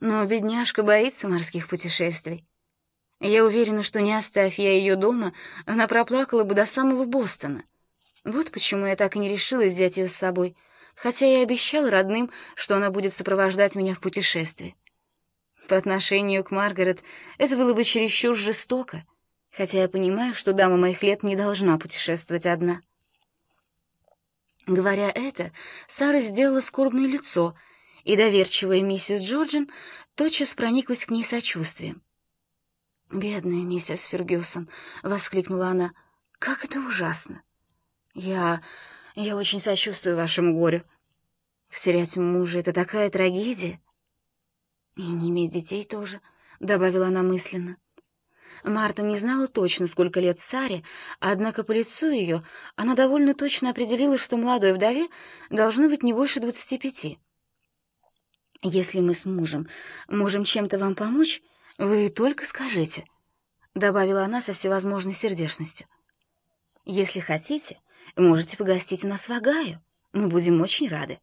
Но бедняжка боится морских путешествий. Я уверена, что не оставь я ее дома, она проплакала бы до самого Бостона. Вот почему я так и не решилась взять ее с собой, хотя я обещала родным, что она будет сопровождать меня в путешествии. По отношению к Маргарет это было бы чересчур жестоко, хотя я понимаю, что дама моих лет не должна путешествовать одна. Говоря это, Сара сделала скорбное лицо, и доверчивая миссис Джорджин тотчас прониклась к ней сочувствием. «Бедная миссис Фергюсон!» — воскликнула она. «Как это ужасно! Я... я очень сочувствую вашему горю. Потерять мужа — это такая трагедия!» «И не иметь детей тоже», — добавила она мысленно. Марта не знала точно, сколько лет Саре, однако по лицу ее она довольно точно определила, что молодой вдове должно быть не больше двадцати пяти. «Если мы с мужем можем чем-то вам помочь, вы только скажите», — добавила она со всевозможной сердечностью. «Если хотите, можете погостить у нас в Огайо. Мы будем очень рады».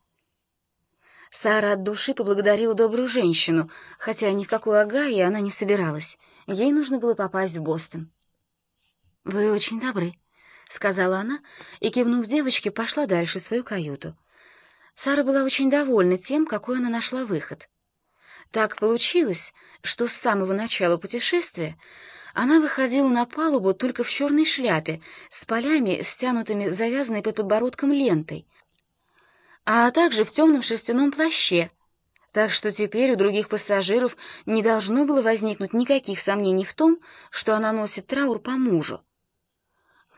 Сара от души поблагодарила добрую женщину, хотя ни в какой Огайо она не собиралась. Ей нужно было попасть в Бостон. «Вы очень добры», — сказала она, и, кивнув девочке, пошла дальше в свою каюту. Сара была очень довольна тем, какой она нашла выход. Так получилось, что с самого начала путешествия она выходила на палубу только в черной шляпе, с полями, стянутыми завязанной под подбородком лентой, а также в темном шерстяном плаще, так что теперь у других пассажиров не должно было возникнуть никаких сомнений в том, что она носит траур по мужу.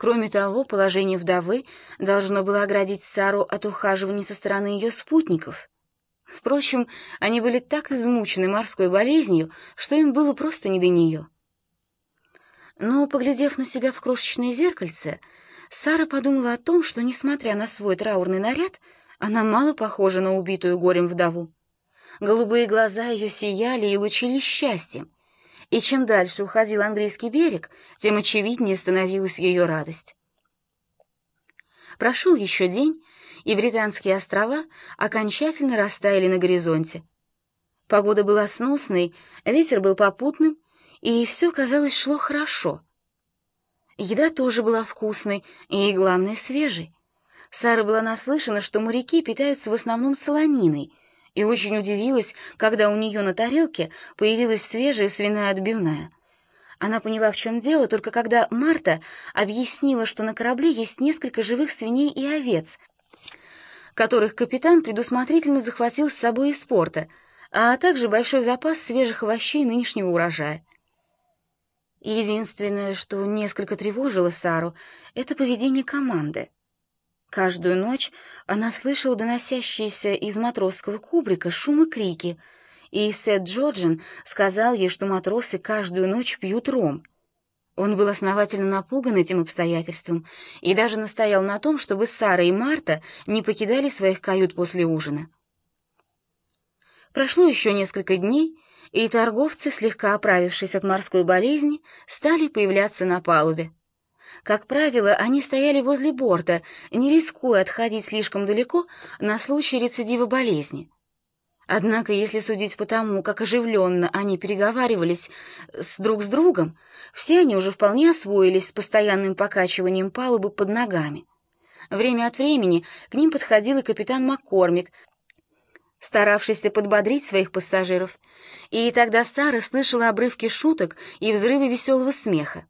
Кроме того, положение вдовы должно было оградить Сару от ухаживания со стороны ее спутников — Впрочем, они были так измучены морской болезнью, что им было просто не до нее. Но, поглядев на себя в крошечное зеркальце, Сара подумала о том, что, несмотря на свой траурный наряд, она мало похожа на убитую горем вдову. Голубые глаза ее сияли и лучились счастьем, и чем дальше уходил английский берег, тем очевиднее становилась ее радость. Прошел еще день, и британские острова окончательно растаяли на горизонте. Погода была сносной, ветер был попутным, и все, казалось, шло хорошо. Еда тоже была вкусной и, главное, свежей. Сара была наслышана, что моряки питаются в основном солониной, и очень удивилась, когда у нее на тарелке появилась свежая свиная отбивная. Она поняла, в чем дело, только когда Марта объяснила, что на корабле есть несколько живых свиней и овец, которых капитан предусмотрительно захватил с собой из порта, а также большой запас свежих овощей нынешнего урожая. Единственное, что несколько тревожило Сару, это поведение команды. Каждую ночь она слышала доносящиеся из матросского кубрика шум и крики, и Сет Джорджин сказал ей, что матросы каждую ночь пьют ром. Он был основательно напуган этим обстоятельством и даже настоял на том, чтобы Сара и Марта не покидали своих кают после ужина. Прошло еще несколько дней, и торговцы, слегка оправившись от морской болезни, стали появляться на палубе. Как правило, они стояли возле борта, не рискуя отходить слишком далеко на случай рецидива болезни. Однако, если судить по тому, как оживленно они переговаривались с друг с другом, все они уже вполне освоились с постоянным покачиванием палубы под ногами. Время от времени к ним подходил и капитан Маккормик, старавшийся подбодрить своих пассажиров, и тогда Сара слышала обрывки шуток и взрывы веселого смеха.